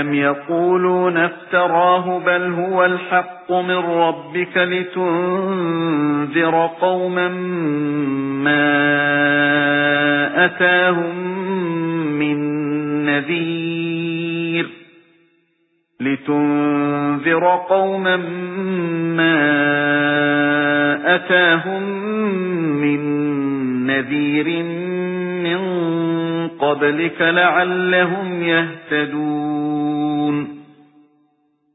أم يقولون افتراه بل هو الحق من ربك لتنذر قوما ما أتاهم من نذير لتنذر قوما ما أتاهم من نذير من قبلك لعلهم يهتدون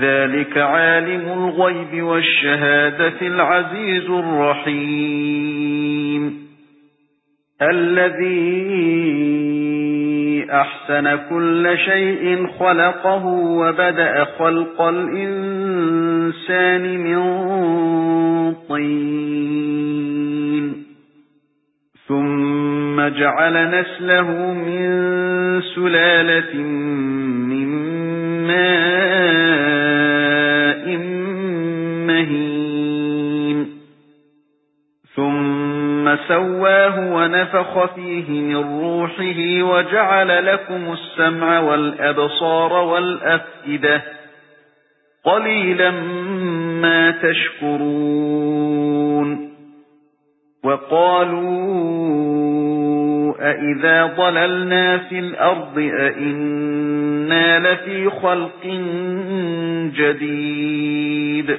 ذلك عالم الغيب والشهادة العزيز الرحيم. الذي أحسن كل شيء خلقه وبدأ خلق الإنسان من طين. ثم جعل نسله من سلالة مهين. ثم سواه ونفخ فيه من روحه وجعل لكم السمع والأبصار والأفئدة قليلا ما تشكرون. وقالوا أئذا ضللنا في الأرض أئنا لفي خلق جديد.